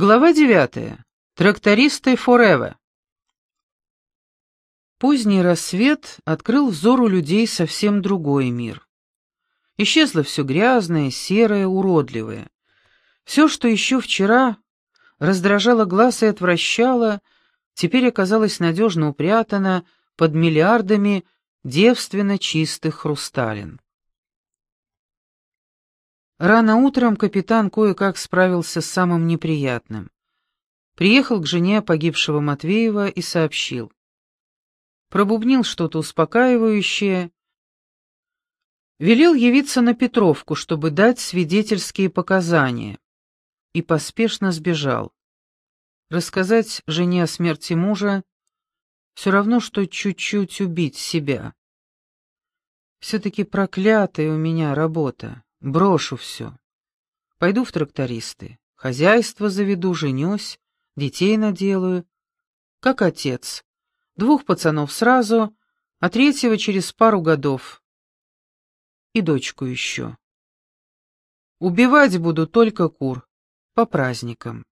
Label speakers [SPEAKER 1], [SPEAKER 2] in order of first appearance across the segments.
[SPEAKER 1] Глава девятая. Трактористы Форева. Поздний рассвет открыл взору людей совсем другой мир. Исчезло все грязное, серое, уродливое. Все, что еще вчера раздражало глаз и отвращало, теперь оказалось надежно упрятано под миллиардами девственно чистых хрусталин. Рано утром капитан кое-как справился с самым неприятным. Приехал к жене погибшего Матвеева и сообщил. Пробубнил что-то успокаивающее. Велел явиться на Петровку, чтобы дать свидетельские показания. И поспешно сбежал. Рассказать жене о смерти мужа все равно, что чуть-чуть убить себя. Все-таки проклятая у меня работа. Брошу все. Пойду в трактористы. Хозяйство заведу, женюсь, детей наделаю. Как отец. Двух пацанов сразу, а третьего через пару годов. И дочку еще. Убивать буду только кур. По праздникам.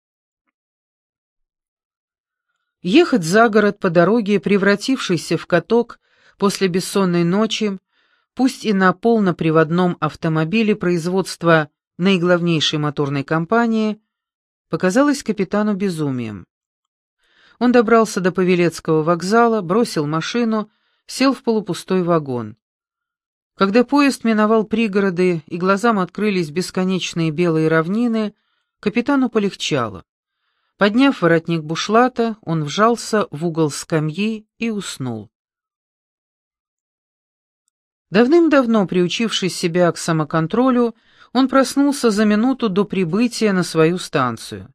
[SPEAKER 1] Ехать за город по дороге, превратившейся в каток после бессонной ночи, пусть и на полноприводном автомобиле производства наиглавнейшей моторной компании, показалось капитану безумием. Он добрался до Павелецкого вокзала, бросил машину, сел в полупустой вагон. Когда поезд миновал пригороды и глазам открылись бесконечные белые равнины, капитану полегчало. Подняв воротник бушлата, он вжался в угол скамьи и уснул. Давным-давно приучивший себя к самоконтролю, он проснулся за минуту до прибытия на свою станцию.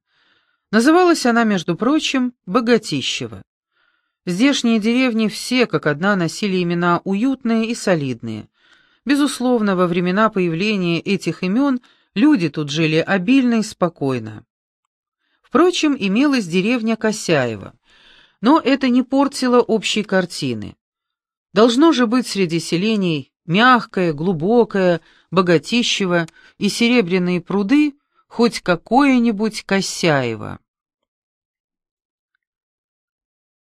[SPEAKER 1] Называлась она, между прочим, Богатищево. Здешние деревни все, как одна, носили имена уютные и солидные. Безусловно, во времена появления этих имен люди тут жили обильно и спокойно. Впрочем, имелась деревня Косяева, но это не портило общей картины. Должно же быть среди селений мягкое, глубокое, богатищево и серебряные пруды хоть какое-нибудь Косяево.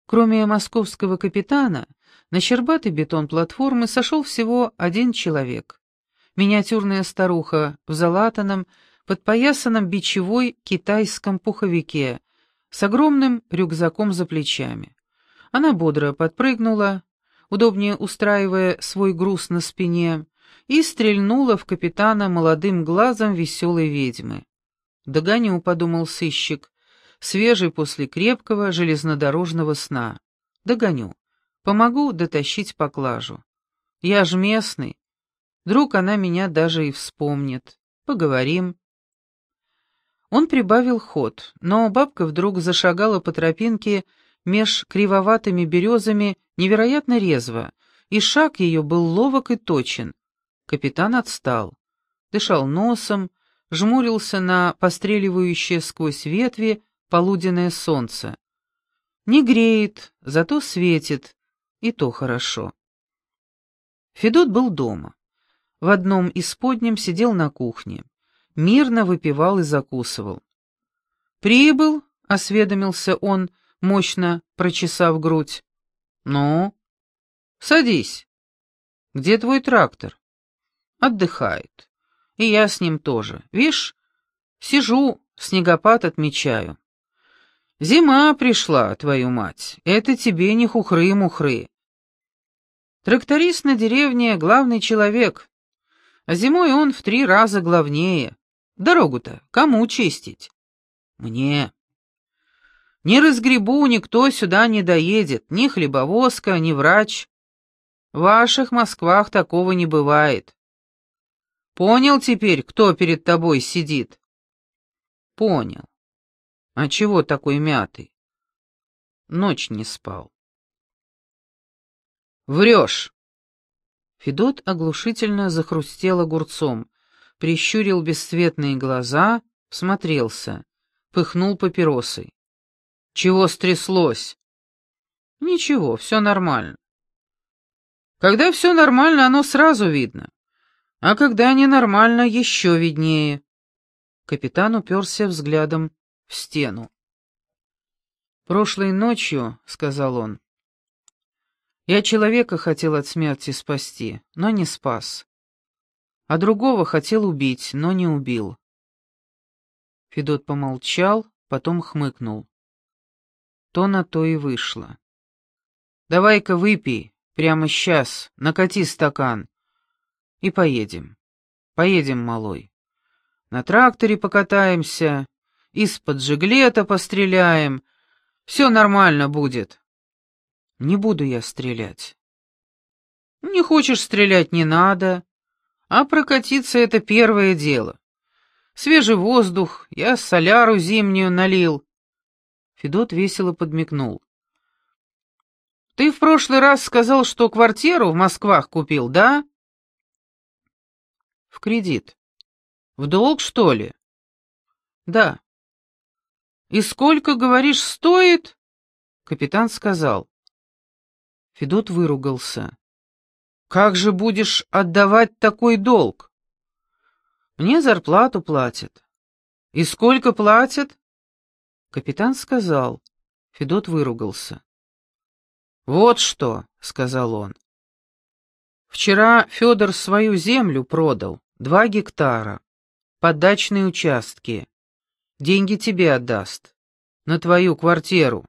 [SPEAKER 1] Кроме московского капитана, на щербатый бетон платформы сошел всего один человек. Миниатюрная старуха в залатанном, подпоясанном бичевой китайском пуховике с огромным рюкзаком за плечами. Она бодро подпрыгнула, удобнее устраивая свой груз на спине, и стрельнула в капитана молодым глазом веселой ведьмы. «Догоню», — подумал сыщик, свежий после крепкого железнодорожного сна. «Догоню. Помогу дотащить поклажу. Я ж местный. Вдруг она меня даже и вспомнит. Поговорим». Он прибавил ход, но бабка вдруг зашагала по тропинке меж кривоватыми березами невероятно резво, и шаг ее был ловок и точен. Капитан отстал, дышал носом, жмурился на постреливающее сквозь ветви полуденное солнце. Не греет, зато светит, и то хорошо. Федот был дома. В одном из подням сидел на кухне. Мирно выпивал и закусывал. «Прибыл», — осведомился он, мощно прочесав грудь. «Ну?» «Садись. Где твой трактор?» «Отдыхает. И я с ним тоже. Вишь, сижу, снегопад отмечаю. Зима пришла, твою мать. Это тебе не хухры-мухры. Тракторист на деревне — главный человек. А зимой он в три раза главнее. Дорогу-то кому чистить? Мне. Не разгребу, никто сюда не доедет, ни хлебовозка, ни врач. В ваших Москвах такого не бывает. Понял теперь, кто перед тобой сидит? Понял. А чего такой мятый? Ночь не спал. Врешь. Федот оглушительно захрустел огурцом, прищурил бесцветные глаза, всмотрелся, пыхнул папиросой. Чего стряслось? Ничего, все нормально. Когда все нормально, оно сразу видно. А когда ненормально, еще виднее. Капитан уперся взглядом в стену. «Прошлой ночью», — сказал он, — «я человека хотел от смерти спасти, но не спас, а другого хотел убить, но не убил». Федот помолчал, потом хмыкнул. То на то и вышло. «Давай-ка выпей, прямо сейчас, накати стакан, и поедем. Поедем, малой. На тракторе покатаемся, из-под жиглета постреляем, все нормально будет. Не буду я стрелять. Не хочешь стрелять, не надо. А прокатиться — это первое дело. Свежий воздух, я соляру зимнюю налил. Федот весело подмигнул. Ты в прошлый раз сказал, что квартиру в Москвах купил, да? В кредит. В долг, что ли? Да. «И сколько, говоришь, стоит?» Капитан сказал. Федот выругался. «Как же будешь отдавать такой долг?» «Мне зарплату платят». «И сколько платят?» Капитан сказал. Федот выругался. «Вот что», — сказал он. «Вчера Федор свою землю продал, два гектара, подачные участки. Деньги тебе отдаст. На твою квартиру.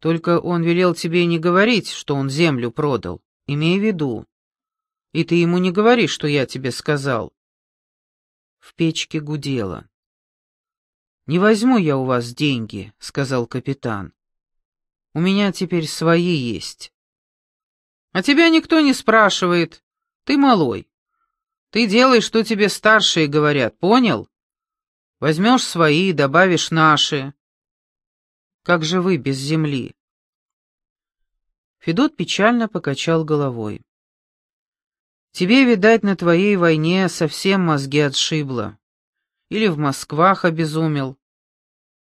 [SPEAKER 1] Только он велел тебе не говорить, что он землю продал. Имей в виду. И ты ему не говори, что я тебе сказал. В печке гудело. «Не возьму я у вас деньги», — сказал капитан. «У меня теперь свои есть». «А тебя никто не спрашивает. Ты малой. Ты делай, что тебе старшие говорят, понял?» Возьмешь свои, добавишь наши. Как же вы без земли? Федот печально покачал головой. Тебе, видать, на твоей войне совсем мозги отшибло. Или в Москвах обезумел.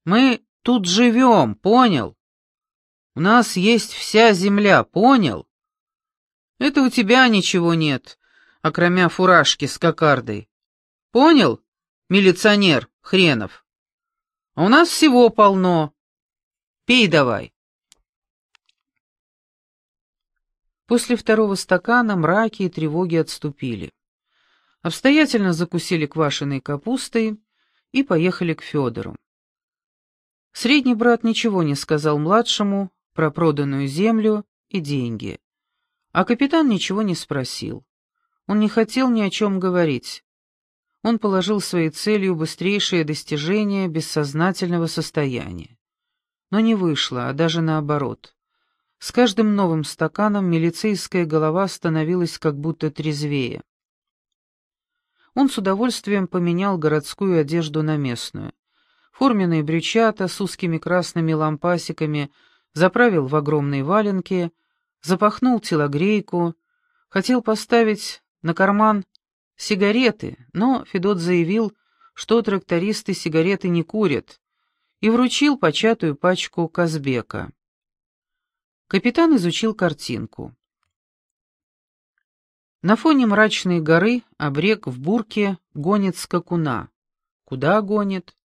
[SPEAKER 1] Мы тут живем, понял? У нас есть вся земля, понял? Это у тебя ничего нет, окромя фуражки с кокардой. Понял, милиционер? хренов. А у нас всего полно. Пей давай. После второго стакана мраки и тревоги отступили. Обстоятельно закусили квашеной капустой и поехали к Федору. Средний брат ничего не сказал младшему про проданную землю и деньги, а капитан ничего не спросил. Он не хотел ни о чем говорить он положил своей целью быстрейшее достижение бессознательного состояния. Но не вышло, а даже наоборот. С каждым новым стаканом милицейская голова становилась как будто трезвее. Он с удовольствием поменял городскую одежду на местную. Форменные брючата с узкими красными лампасиками заправил в огромные валенки, запахнул телогрейку, хотел поставить на карман сигареты, но Федот заявил, что трактористы сигареты не курят, и вручил початую пачку Казбека. Капитан изучил картинку. На фоне мрачной горы обрек в бурке гонит скакуна. Куда гонит?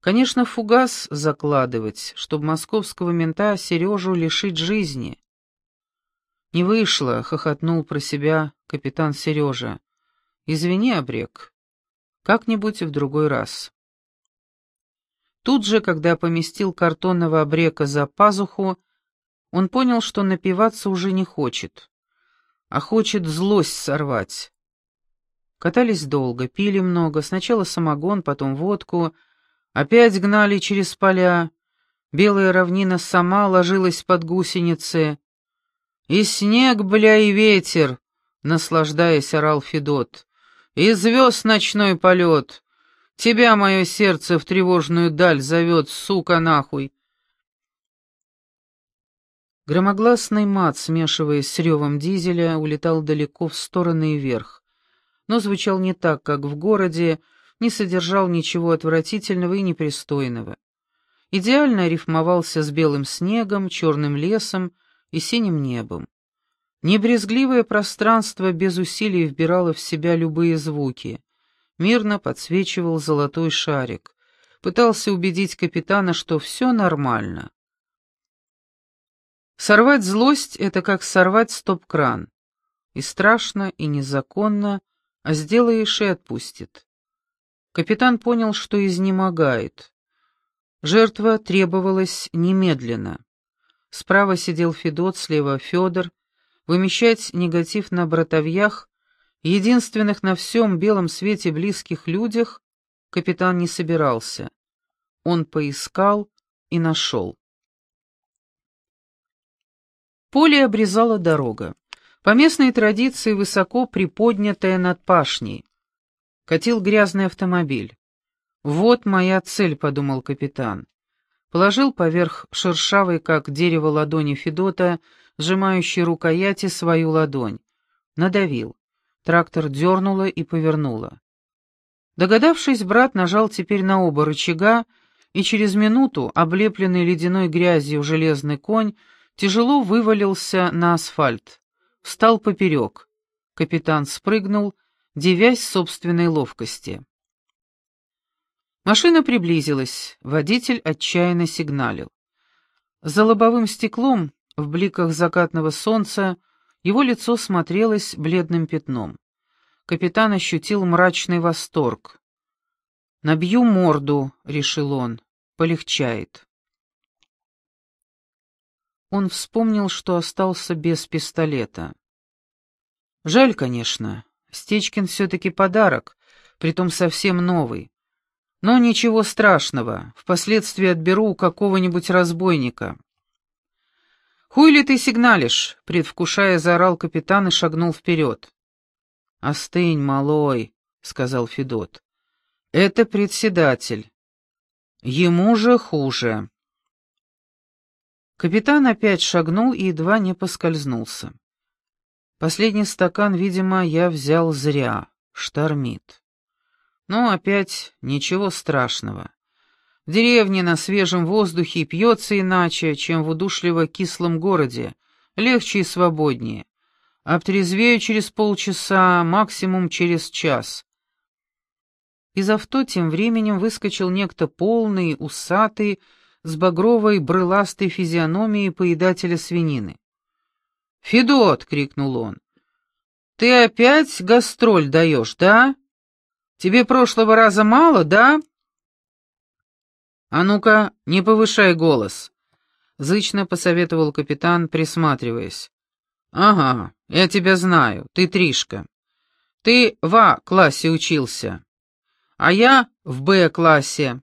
[SPEAKER 1] Конечно, фугас закладывать, чтобы московского мента Сережу лишить жизни. Не вышло, хохотнул про себя капитан Сережа. Извини, обрек. Как-нибудь в другой раз. Тут же, когда поместил картонного обрека за пазуху, он понял, что напиваться уже не хочет, а хочет злость сорвать. Катались долго, пили много, сначала самогон, потом водку, опять гнали через поля, белая равнина сама ложилась под гусеницы. «И снег, бля, и ветер!» — наслаждаясь, орал Федот. И звезд ночной полет. Тебя мое сердце в тревожную даль зовет, сука, нахуй. Громогласный мат, смешиваясь с ревом дизеля, улетал далеко в стороны и вверх, но звучал не так, как в городе, не содержал ничего отвратительного и непристойного. Идеально рифмовался с белым снегом, черным лесом и синим небом. Небрезгливое пространство без усилий вбирало в себя любые звуки. Мирно подсвечивал золотой шарик. пытался убедить капитана, что все нормально. Сорвать злость — это как сорвать стоп-кран. И страшно, и незаконно, а сделаешь и отпустит. Капитан понял, что изнемогает. Жертва требовалась немедленно. Справа сидел Федот, слева Федор. Вымещать негатив на братовьях, единственных на всем белом свете близких людях, капитан не собирался. Он поискал и нашел. Поле обрезала дорога. По местной традиции высоко приподнятая над пашней. Катил грязный автомобиль. «Вот моя цель», — подумал капитан. Положил поверх шершавой, как дерево ладони Федота, сжимающей рукояти свою ладонь. Надавил. Трактор дернуло и повернуло. Догадавшись, брат нажал теперь на оба рычага, и через минуту, облепленный ледяной грязью железный конь, тяжело вывалился на асфальт. Встал поперек. Капитан спрыгнул, девясь собственной ловкости. Машина приблизилась, водитель отчаянно сигналил. За лобовым стеклом, в бликах закатного солнца, его лицо смотрелось бледным пятном. Капитан ощутил мрачный восторг. «Набью морду», — решил он, — «полегчает». Он вспомнил, что остался без пистолета. Жаль, конечно, Стечкин все-таки подарок, притом совсем новый. Но ничего страшного, впоследствии отберу у какого-нибудь разбойника. «Хуй ли ты сигналишь?» — предвкушая, заорал капитан и шагнул вперед. «Остынь, малой», — сказал Федот. «Это председатель. Ему же хуже». Капитан опять шагнул и едва не поскользнулся. Последний стакан, видимо, я взял зря, штормит. Но опять ничего страшного. В деревне на свежем воздухе пьется иначе, чем в удушливо кислом городе, легче и свободнее. Обтрезвею через полчаса, максимум через час. Из авто тем временем выскочил некто полный, усатый, с багровой брыластой физиономией поедателя свинины. «Федот!» — крикнул он. «Ты опять гастроль даешь, да? Тебе прошлого раза мало, да?» «А ну-ка, не повышай голос», — зычно посоветовал капитан, присматриваясь. «Ага, я тебя знаю, ты Тришка. Ты в А-классе учился, а я в Б-классе».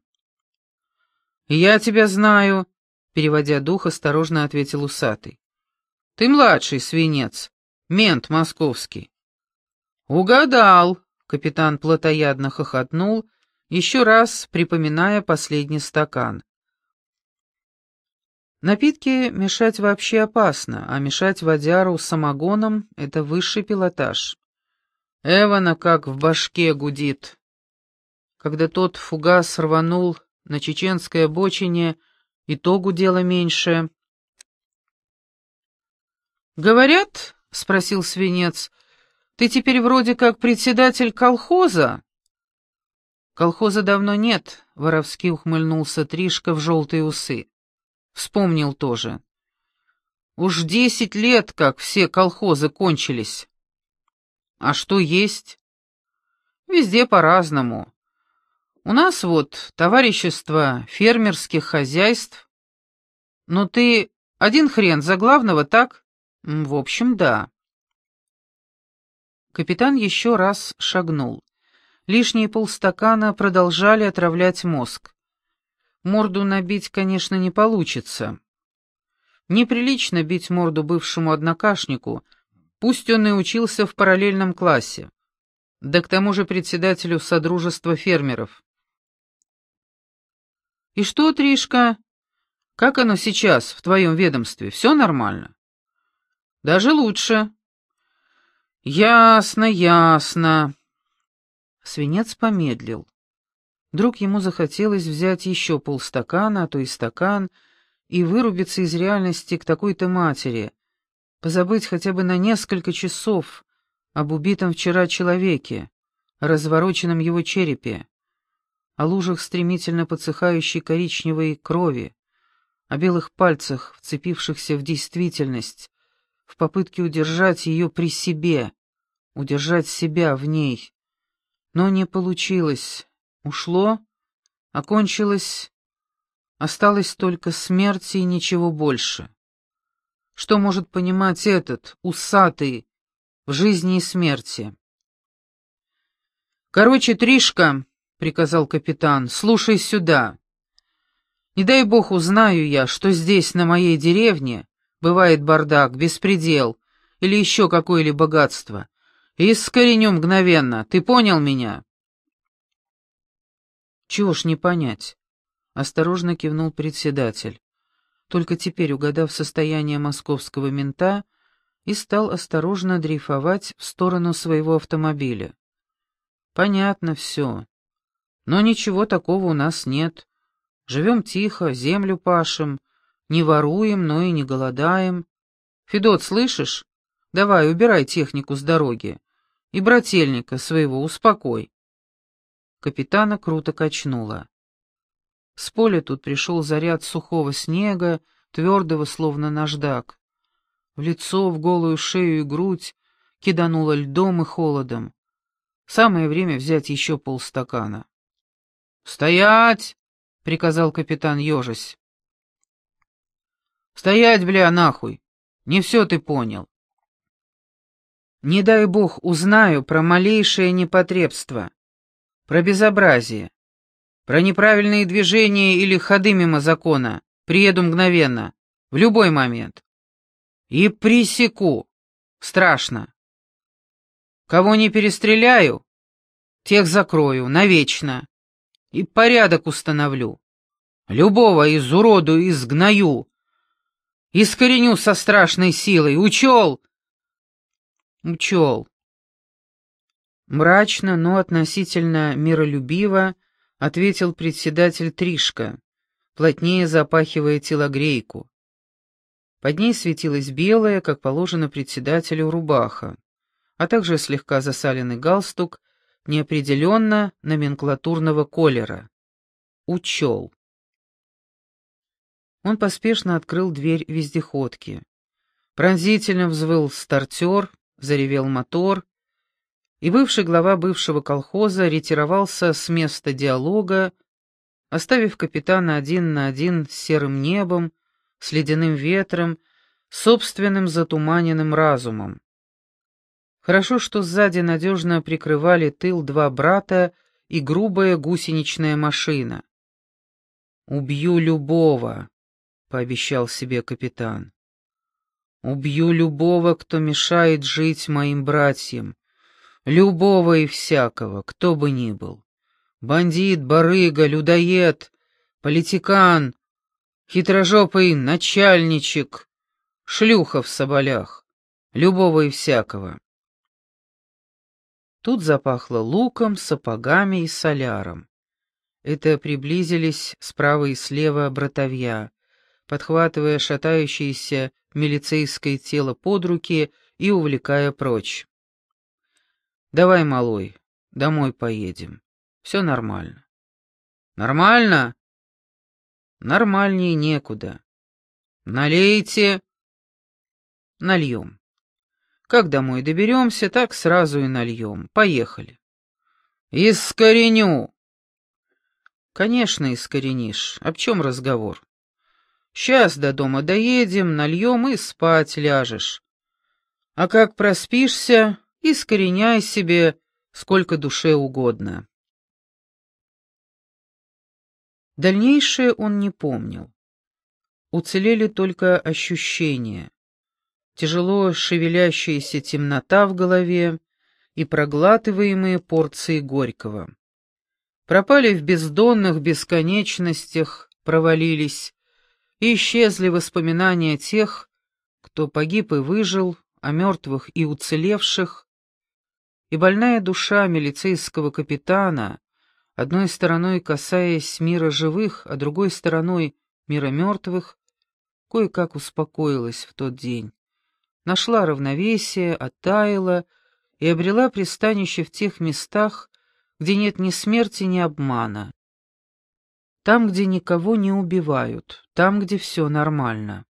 [SPEAKER 1] «Я тебя знаю», — переводя дух, осторожно ответил усатый. «Ты младший свинец, мент московский». «Угадал», — капитан плотоядно хохотнул, еще раз припоминая последний стакан. Напитки мешать вообще опасно, а мешать водяру самогоном — это высший пилотаж. Эвана как в башке гудит. Когда тот фугас рванул на чеченской обочине, и то гудело меньше. «Говорят, — спросил свинец, — ты теперь вроде как председатель колхоза?» «Колхоза давно нет», — воровски ухмыльнулся Тришка в желтые усы. Вспомнил тоже. «Уж десять лет, как все колхозы кончились». «А что есть?» «Везде по-разному. У нас вот товарищество фермерских хозяйств. Но ты один хрен за главного, так?» «В общем, да». Капитан еще раз шагнул. Лишние полстакана продолжали отравлять мозг. Морду набить, конечно, не получится. Неприлично бить морду бывшему однокашнику, пусть он и учился в параллельном классе. Да к тому же председателю Содружества фермеров. «И что, Тришка, как оно сейчас в твоем ведомстве? Все нормально?» «Даже лучше». «Ясно, ясно». Свинец помедлил. Вдруг ему захотелось взять еще полстакана, а то и стакан, и вырубиться из реальности к такой-то матери, позабыть хотя бы на несколько часов об убитом вчера человеке, развороченном его черепе. О лужах стремительно подсыхающей коричневой крови, о белых пальцах, вцепившихся в действительность, в попытке удержать ее при себе, удержать себя в ней. Но не получилось. Ушло, окончилось, осталось только смерть и ничего больше. Что может понимать этот, усатый, в жизни и смерти? «Короче, Тришка», — приказал капитан, — «слушай сюда. Не дай бог узнаю я, что здесь, на моей деревне, бывает бардак, беспредел или еще какое-либо богатство. Искореню мгновенно, ты понял меня?» «Чего ж не понять?» — осторожно кивнул председатель. Только теперь, угадав состояние московского мента, и стал осторожно дрейфовать в сторону своего автомобиля. «Понятно все. Но ничего такого у нас нет. Живем тихо, землю пашем, не воруем, но и не голодаем. Федот, слышишь? Давай, убирай технику с дороги. И брательника своего успокой. Капитана круто качнуло. С поля тут пришел заряд сухого снега, твердого, словно наждак. В лицо, в голую шею и грудь кидануло льдом и холодом. Самое время взять еще полстакана. «Стоять!» приказал капитан ежась. «Стоять, бля, нахуй! Не все ты понял!» «Не дай бог узнаю про малейшее непотребство, про безобразие, про неправильные движения или ходы мимо закона. Приеду мгновенно, в любой момент. И присеку. Страшно. Кого не перестреляю, тех закрою навечно и порядок установлю. Любого изуроду изгною. Искореню со страшной силой. Учел? Учел. Мрачно, но относительно миролюбиво ответил председатель Тришка, плотнее запахивая телогрейку. Под ней светилась белая, как положено председателю, рубаха, а также слегка засаленный галстук неопределенно номенклатурного колера. Учел. Он поспешно открыл дверь вездеходки. Пронзительно взвыл стартер, заревел мотор, и бывший глава бывшего колхоза ретировался с места диалога, оставив капитана один на один с серым небом, с ледяным ветром, собственным затуманенным разумом. Хорошо, что сзади надежно прикрывали тыл два брата и грубая гусеничная машина. «Убью любого», — пообещал себе капитан. «Убью любого, кто мешает жить моим братьям, любого и всякого, кто бы ни был. Бандит, барыга, людоед, политикан, хитрожопый начальничек, шлюха в соболях, любого и всякого». Тут запахло луком, сапогами и соляром. Это приблизились справа и слева братовья, подхватывая шатающееся милицейское тело под руки и увлекая прочь. «Давай, малой, домой поедем. Все нормально». «Нормально?» «Нормальнее некуда. Налейте». «Нальем». Как домой доберемся, так сразу и нальем. Поехали. Искореню. Конечно, искоренишь. Об чем разговор? Сейчас до дома доедем, нальем и спать ляжешь. А как проспишься, искореняй себе сколько душе угодно. Дальнейшее он не помнил. Уцелели только ощущения тяжело шевелящаяся темнота в голове и проглатываемые порции горького. Пропали в бездонных бесконечностях, провалились, и исчезли воспоминания тех, кто погиб и выжил, о мертвых и уцелевших, и больная душа милицейского капитана, одной стороной касаясь мира живых, а другой стороной мира мертвых, кое-как успокоилась в тот день нашла равновесие, оттаяла и обрела пристанище в тех местах, где нет ни смерти, ни обмана. там, где никого не убивают, там, где все нормально.